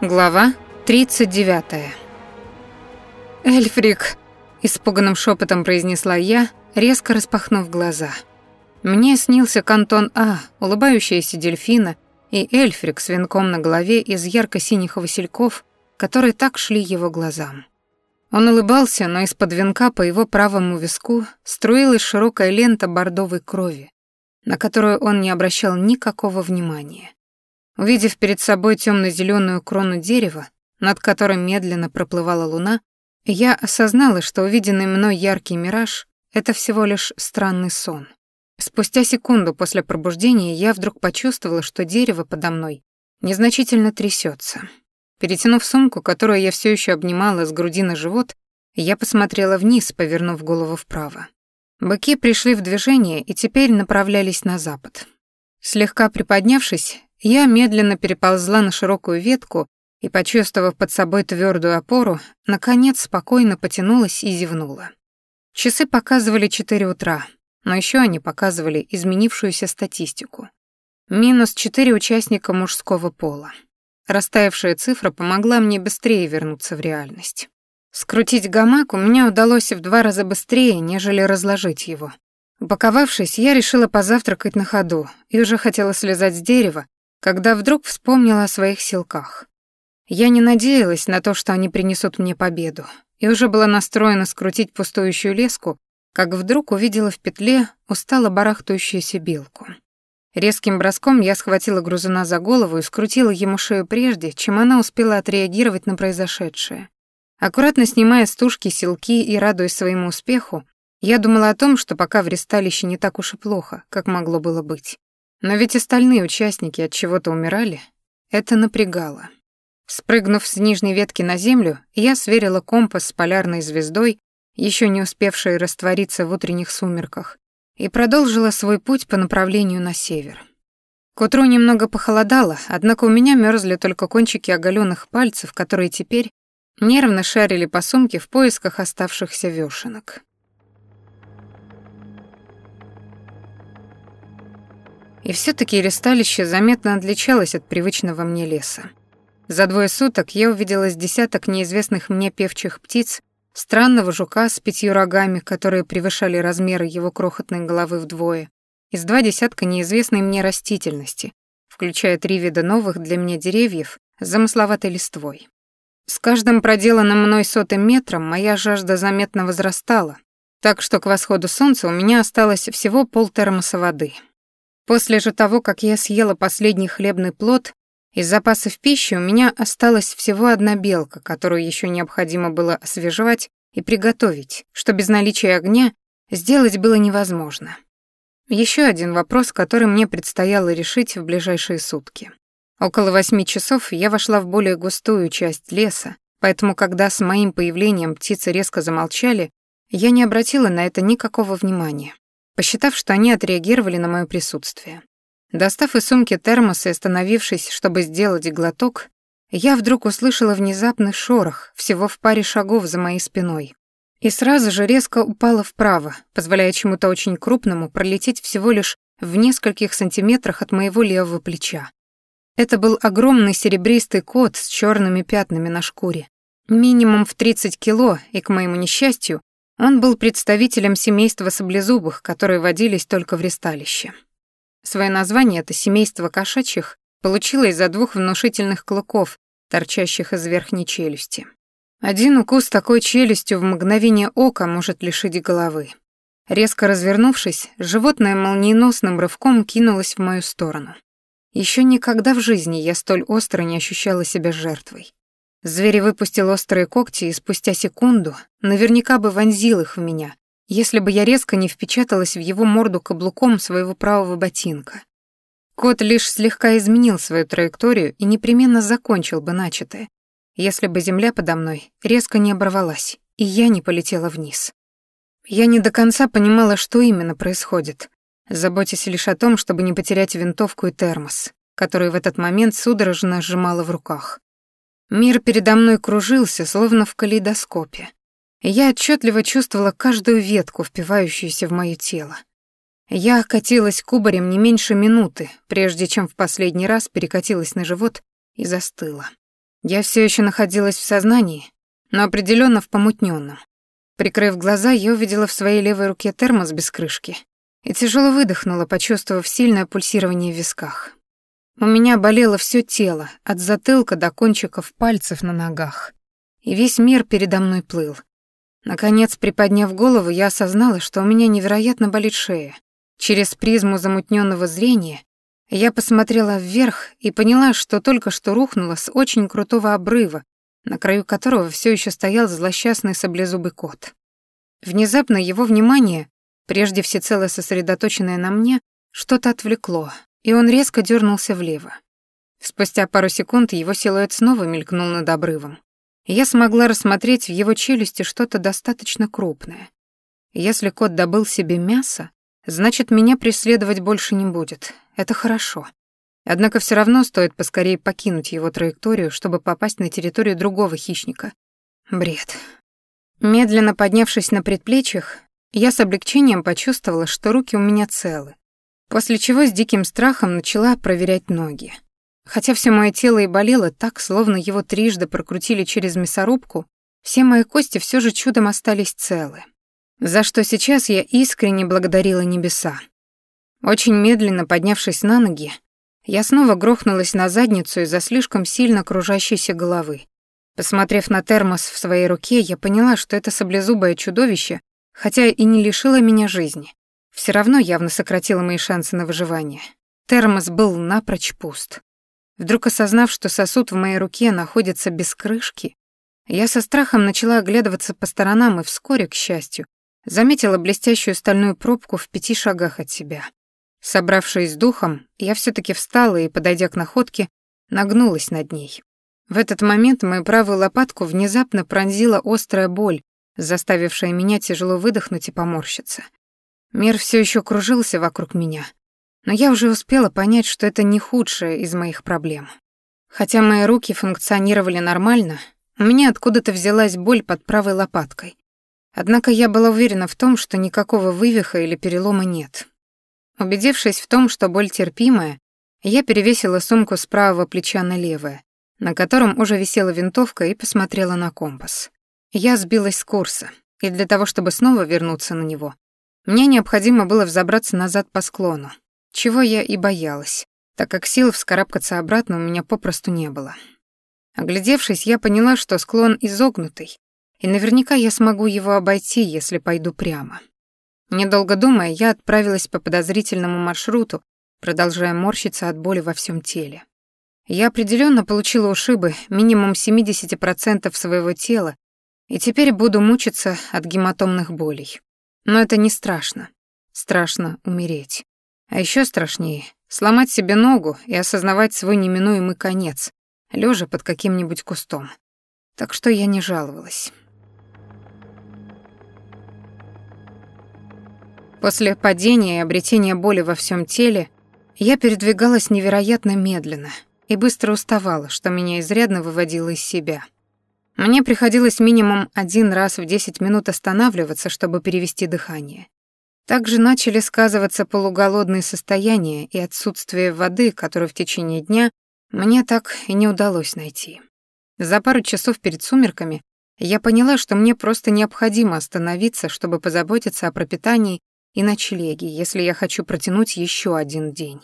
Глава 39. «Эльфрик!» — испуганным шепотом произнесла я, резко распахнув глаза. Мне снился кантон А, улыбающаяся дельфина, и эльфрик с венком на голове из ярко-синих васильков, которые так шли его глазам. Он улыбался, но из-под венка по его правому виску струилась широкая лента бордовой крови, на которую он не обращал никакого внимания. Увидев перед собой темно-зеленую крону дерева, над которым медленно проплывала луна, я осознала, что увиденный мной яркий мираж — это всего лишь странный сон. Спустя секунду после пробуждения я вдруг почувствовала, что дерево подо мной незначительно трясется. Перетянув сумку, которую я все еще обнимала с груди на живот, я посмотрела вниз, повернув голову вправо. Быки пришли в движение и теперь направлялись на запад. Слегка приподнявшись, я медленно переползла на широкую ветку и, почувствовав под собой твердую опору, наконец спокойно потянулась и зевнула. Часы показывали 4 утра, но еще они показывали изменившуюся статистику. Минус 4 участника мужского пола. Растаявшая цифра помогла мне быстрее вернуться в реальность. Скрутить гамак у меня удалось в два раза быстрее, нежели разложить его. Упаковавшись, я решила позавтракать на ходу и уже хотела слезать с дерева, когда вдруг вспомнила о своих силках. Я не надеялась на то, что они принесут мне победу, и уже была настроена скрутить пустующую леску, как вдруг увидела в петле устало барахтающуюся белку. Резким броском я схватила грузуна за голову и скрутила ему шею прежде, чем она успела отреагировать на произошедшее. Аккуратно снимая с силки и радуясь своему успеху, я думала о том, что пока в ресталище не так уж и плохо, как могло было быть. Но ведь остальные участники от чего-то умирали. Это напрягало. Спрыгнув с нижней ветки на землю, я сверила компас с полярной звездой, еще не успевшей раствориться в утренних сумерках, и продолжила свой путь по направлению на север. К утру немного похолодало, однако у меня мерзли только кончики оголенных пальцев, которые теперь нервно шарили по сумке в поисках оставшихся вешенок. И все таки ресталище заметно отличалось от привычного мне леса. За двое суток я увидела с десяток неизвестных мне певчих птиц, странного жука с пятью рогами, которые превышали размеры его крохотной головы вдвое, и с два десятка неизвестной мне растительности, включая три вида новых для меня деревьев с замысловатой листвой. С каждым проделанным мной сотым метром моя жажда заметно возрастала, так что к восходу солнца у меня осталось всего полтермоса воды — После же того, как я съела последний хлебный плод, из запасов пищи у меня осталась всего одна белка, которую еще необходимо было освежевать и приготовить, что без наличия огня сделать было невозможно. Еще один вопрос, который мне предстояло решить в ближайшие сутки. Около восьми часов я вошла в более густую часть леса, поэтому когда с моим появлением птицы резко замолчали, я не обратила на это никакого внимания посчитав, что они отреагировали на мое присутствие. Достав из сумки термос и остановившись, чтобы сделать глоток, я вдруг услышала внезапный шорох всего в паре шагов за моей спиной. И сразу же резко упала вправо, позволяя чему-то очень крупному пролететь всего лишь в нескольких сантиметрах от моего левого плеча. Это был огромный серебристый кот с черными пятнами на шкуре. Минимум в 30 кило, и, к моему несчастью, он был представителем семейства саблезубых, которые водились только в ресталище. Свое название это семейство кошачьих получило из-за двух внушительных клыков, торчащих из верхней челюсти. Один укус такой челюстью в мгновение ока может лишить головы. Резко развернувшись, животное молниеносным рывком кинулось в мою сторону. Еще никогда в жизни я столь остро не ощущала себя жертвой. Зверь выпустил острые когти и спустя секунду наверняка бы вонзил их в меня, если бы я резко не впечаталась в его морду каблуком своего правого ботинка. Кот лишь слегка изменил свою траекторию и непременно закончил бы начатое, если бы земля подо мной резко не оборвалась, и я не полетела вниз. Я не до конца понимала, что именно происходит, заботясь лишь о том, чтобы не потерять винтовку и термос, который в этот момент судорожно сжимала в руках. Мир передо мной кружился, словно в калейдоскопе. Я отчетливо чувствовала каждую ветку, впивающуюся в моё тело. Я катилась кубарем не меньше минуты, прежде чем в последний раз перекатилась на живот и застыла. Я все еще находилась в сознании, но определенно в помутненном. Прикрыв глаза, я увидела в своей левой руке термос без крышки и тяжело выдохнула, почувствовав сильное пульсирование в висках. У меня болело все тело, от затылка до кончиков пальцев на ногах. И весь мир передо мной плыл. Наконец, приподняв голову, я осознала, что у меня невероятно болит шея. Через призму замутненного зрения я посмотрела вверх и поняла, что только что рухнула с очень крутого обрыва, на краю которого все еще стоял злосчастный саблезубый кот. Внезапно его внимание, прежде всецело сосредоточенное на мне, что-то отвлекло, и он резко дернулся влево. Спустя пару секунд его силуэт снова мелькнул над обрывом. Я смогла рассмотреть в его челюсти что-то достаточно крупное. Если кот добыл себе мясо, значит, меня преследовать больше не будет. Это хорошо. Однако все равно стоит поскорее покинуть его траекторию, чтобы попасть на территорию другого хищника. Бред. Медленно поднявшись на предплечьях, я с облегчением почувствовала, что руки у меня целы, После чего с диким страхом начала проверять ноги. Хотя все мое тело и болело так, словно его трижды прокрутили через мясорубку, все мои кости все же чудом остались целы. За что сейчас я искренне благодарила небеса. Очень медленно поднявшись на ноги, я снова грохнулась на задницу из-за слишком сильно кружащейся головы. Посмотрев на термос в своей руке, я поняла, что это саблезубое чудовище, хотя и не лишило меня жизни, все равно явно сократило мои шансы на выживание. Термос был напрочь пуст. Вдруг осознав, что сосуд в моей руке находится без крышки, я со страхом начала оглядываться по сторонам и вскоре, к счастью, заметила блестящую стальную пробку в пяти шагах от себя. Собравшись с духом, я все таки встала и, подойдя к находке, нагнулась над ней. В этот момент мою правую лопатку внезапно пронзила острая боль, заставившая меня тяжело выдохнуть и поморщиться. Мир все еще кружился вокруг меня, но я уже успела понять, что это не худшее из моих проблем. Хотя мои руки функционировали нормально, у меня откуда-то взялась боль под правой лопаткой. Однако я была уверена в том, что никакого вывиха или перелома нет. Убедившись в том, что боль терпимая, я перевесила сумку с правого плеча на левое, на котором уже висела винтовка, и посмотрела на компас. Я сбилась с курса, и для того, чтобы снова вернуться на него, мне необходимо было взобраться назад по склону, чего я и боялась, так как сил вскарабкаться обратно у меня попросту не было. Оглядевшись, я поняла, что склон изогнутый, и наверняка я смогу его обойти, если пойду прямо. Недолго думая, я отправилась по подозрительному маршруту, продолжая морщиться от боли во всем теле. Я определенно получила ушибы минимум 70% своего тела, и теперь буду мучиться от гематомных болей. Но это не страшно. Страшно умереть. А еще страшнее — сломать себе ногу и осознавать свой неминуемый конец, лежа под каким-нибудь кустом. Так что я не жаловалась. После падения и обретения боли во всем теле я передвигалась невероятно медленно и быстро уставала, что меня изрядно выводило из себя. Мне приходилось минимум один раз в 10 минут останавливаться, чтобы перевести дыхание. Также начали сказываться полуголодные состояния и отсутствие воды, которую в течение дня мне так и не удалось найти. За пару часов перед сумерками я поняла, что мне просто необходимо остановиться, чтобы позаботиться о пропитании и ночлеге, если я хочу протянуть еще один день.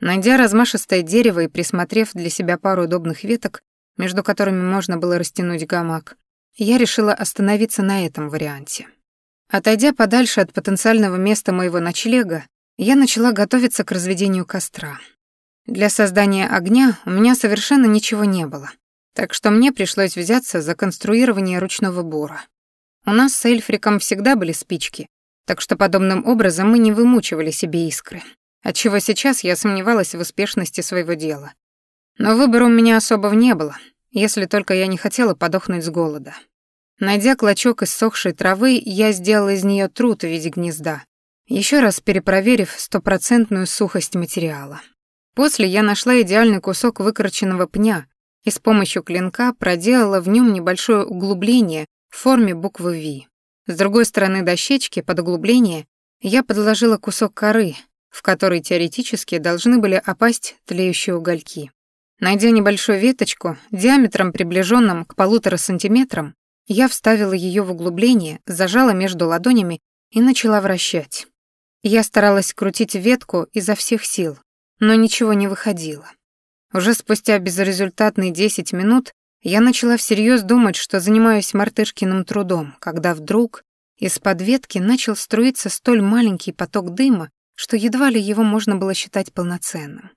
Найдя размашистое дерево и присмотрев для себя пару удобных веток, между которыми можно было растянуть гамак, я решила остановиться на этом варианте. Отойдя подальше от потенциального места моего ночлега, я начала готовиться к разведению костра. Для создания огня у меня совершенно ничего не было, так что мне пришлось взяться за конструирование ручного бура. У нас с Эльфриком всегда были спички, так что подобным образом мы не вымучивали себе искры, отчего сейчас я сомневалась в успешности своего дела. Но выбора у меня особого не было, если только я не хотела подохнуть с голода. Найдя клочок иссохшей травы, я сделала из нее труд в виде гнезда, еще раз перепроверив стопроцентную сухость материала. После я нашла идеальный кусок выкорченного пня и с помощью клинка проделала в нем небольшое углубление в форме буквы V. С другой стороны дощечки под углубление я подложила кусок коры, в который теоретически должны были опасть тлеющие угольки. Найдя небольшую веточку, диаметром приближенным к полутора сантиметрам, я вставила ее в углубление, зажала между ладонями и начала вращать. Я старалась крутить ветку изо всех сил, но ничего не выходило. Уже спустя безрезультатные 10 минут я начала всерьез думать, что занимаюсь мартышкиным трудом, когда вдруг из-под ветки начал струиться столь маленький поток дыма, что едва ли его можно было считать полноценным.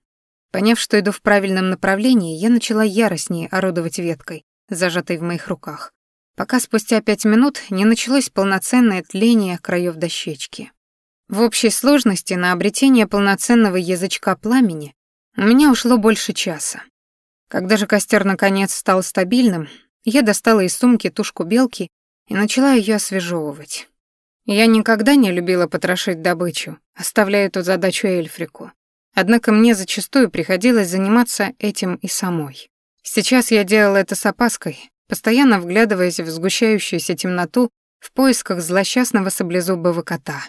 Поняв, что иду в правильном направлении, я начала яростнее орудовать веткой, зажатой в моих руках, пока спустя пять минут не началось полноценное тление краев дощечки. В общей сложности на обретение полноценного язычка пламени у меня ушло больше часа. Когда же костер наконец стал стабильным, я достала из сумки тушку белки и начала ее освежевывать. Я никогда не любила потрошить добычу, оставляя эту задачу Эльфрику. Однако мне зачастую приходилось заниматься этим и самой. Сейчас я делала это с опаской, постоянно вглядываясь в сгущающуюся темноту в поисках злосчастного саблезубого кота.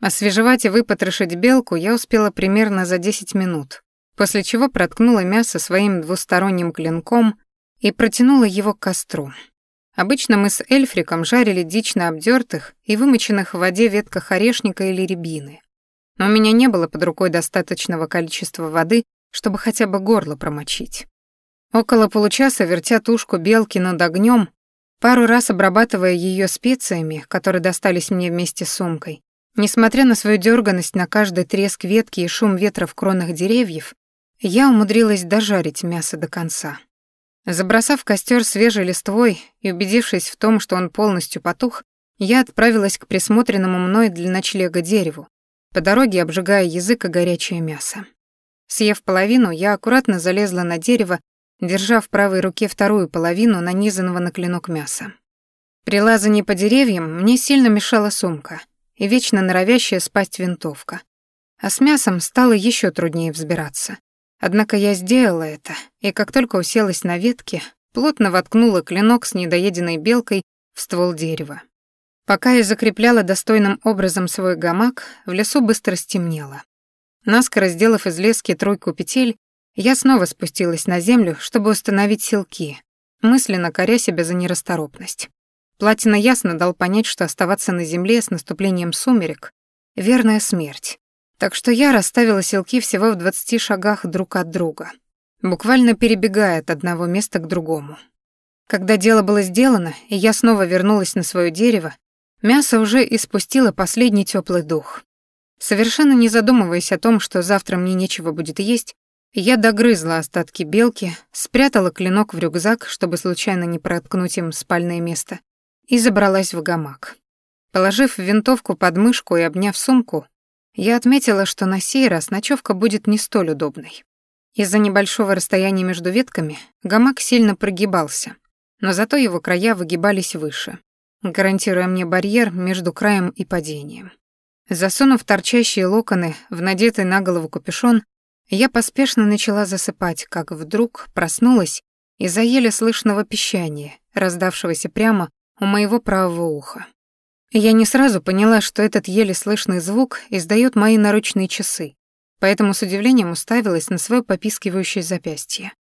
Освежевать и выпотрошить белку я успела примерно за 10 минут, после чего проткнула мясо своим двусторонним клинком и протянула его к костру. Обычно мы с Эльфриком жарили дичь на обдёртых и вымоченных в воде ветках орешника или рябины но у меня не было под рукой достаточного количества воды, чтобы хотя бы горло промочить. Около получаса, вертя тушку белки над огнем, пару раз обрабатывая ее специями, которые достались мне вместе с сумкой, несмотря на свою дерганность на каждый треск ветки и шум ветра в кронах деревьев, я умудрилась дожарить мясо до конца. Забросав костер свежей листвой и убедившись в том, что он полностью потух, я отправилась к присмотренному мной для ночлега дереву, по дороге обжигая язык и горячее мясо. Съев половину, я аккуратно залезла на дерево, держа в правой руке вторую половину нанизанного на клинок мяса. При лазании по деревьям мне сильно мешала сумка и вечно норовящая спасть винтовка. А с мясом стало еще труднее взбираться. Однако я сделала это, и как только уселась на ветке, плотно воткнула клинок с недоеденной белкой в ствол дерева. Пока я закрепляла достойным образом свой гамак, в лесу быстро стемнело. Наскоро сделав из лески тройку петель, я снова спустилась на землю, чтобы установить силки, мысленно коря себя за нерасторопность. Платина ясно дал понять, что оставаться на земле с наступлением сумерек — верная смерть. Так что я расставила силки всего в двадцати шагах друг от друга, буквально перебегая от одного места к другому. Когда дело было сделано, и я снова вернулась на свое дерево, Мясо уже испустило последний теплый дух. Совершенно не задумываясь о том, что завтра мне нечего будет есть, я догрызла остатки белки, спрятала клинок в рюкзак, чтобы случайно не проткнуть им спальное место, и забралась в гамак. Положив винтовку под мышку и обняв сумку, я отметила, что на сей раз ночевка будет не столь удобной. Из-за небольшого расстояния между ветками гамак сильно прогибался, но зато его края выгибались выше гарантируя мне барьер между краем и падением. Засунув торчащие локоны в надетый на голову капюшон, я поспешно начала засыпать, как вдруг проснулась из-за еле слышного пищания, раздавшегося прямо у моего правого уха. Я не сразу поняла, что этот еле слышный звук издают мои наручные часы, поэтому с удивлением уставилась на свое попискивающее запястье.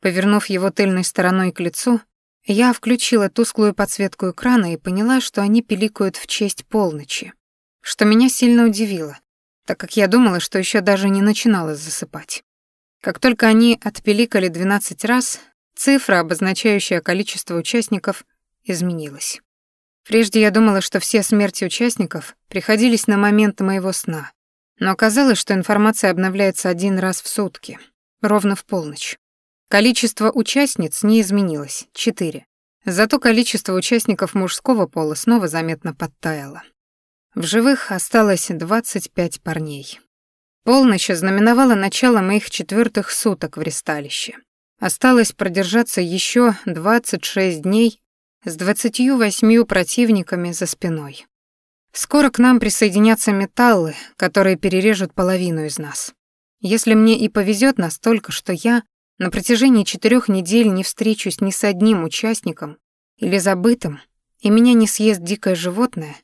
Повернув его тыльной стороной к лицу, я включила тусклую подсветку экрана и поняла, что они пиликают в честь полночи, что меня сильно удивило, так как я думала, что еще даже не начинала засыпать. Как только они отпиликали 12 раз, цифра, обозначающая количество участников, изменилась. Прежде я думала, что все смерти участников приходились на момент моего сна, но оказалось, что информация обновляется один раз в сутки, ровно в полночь. Количество участниц не изменилось — четыре. Зато количество участников мужского пола снова заметно подтаяло. В живых осталось 25 парней. Полночь знаменовала начало моих четвертых суток в ресталище. Осталось продержаться еще 26 дней с 28 противниками за спиной. Скоро к нам присоединятся металлы, которые перережут половину из нас. Если мне и повезет настолько, что я на протяжении четырех недель не встречусь ни с одним участником или забытым, и меня не съест дикое животное,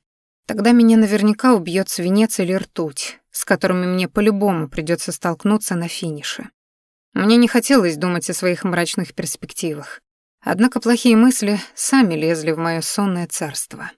тогда меня наверняка убьет свинец или ртуть, с которыми мне по-любому придется столкнуться на финише. Мне не хотелось думать о своих мрачных перспективах. Однако плохие мысли сами лезли в моё сонное царство.